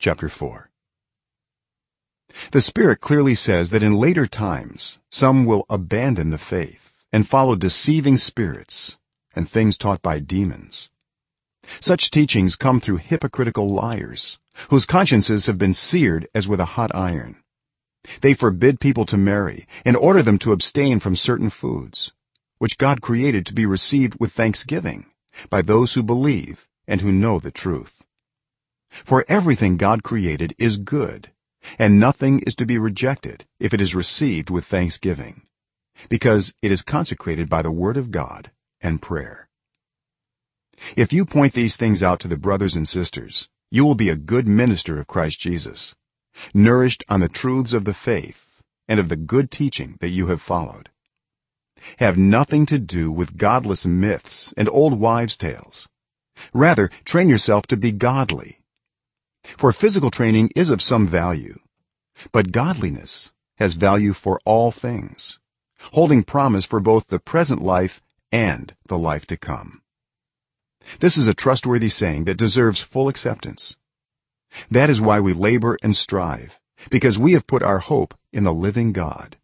chapter 4 the spirit clearly says that in later times some will abandon the faith and follow deceiving spirits and things taught by demons. Such teachings come through hypocritical liars whose consciences have been seared as with a hot iron. They forbid people to marry and order them to abstain from certain foods which god created to be received with thanksgiving by those who believe and who know the truth for everything god created is good and nothing is to be rejected if it is received with thanksgiving because it is consecrated by the word of god and prayer. If you point these things out to the brothers and sisters you will be a good minister of Christ Jesus nourished on the truths of the faith and of the good teaching that you have followed. Have nothing to do with godless myths and old wives tales. Rather train yourself to be godly for physical training is of some value but godliness has value for all things holding promise for both the present life and the life to come. This is a trustworthy saying that deserves full acceptance. That is why we labor and strive because we have put our hope in the living god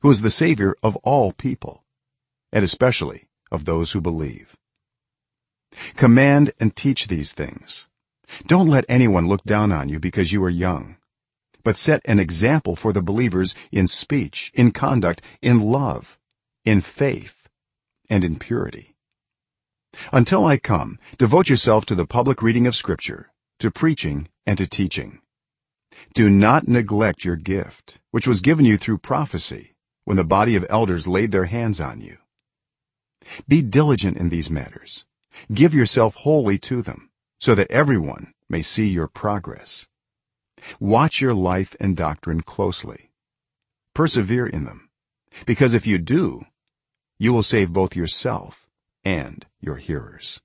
who is the savior of all people and especially of those who believe. Command and teach these things don't let anyone look down on you because you are young. But set an example for the believers in speech in conduct in love in faith and in purity. Until i come devote yourself to the public reading of scripture to preaching and to teaching. Do not neglect your gift which was given you through prophecy when the body of elders laid their hands on you. Be diligent in these matters. Give yourself wholly to them so that everyone may see your progress. Watch your life and doctrine closely. Persevere in them. Because if you do you will save both yourself and your hearers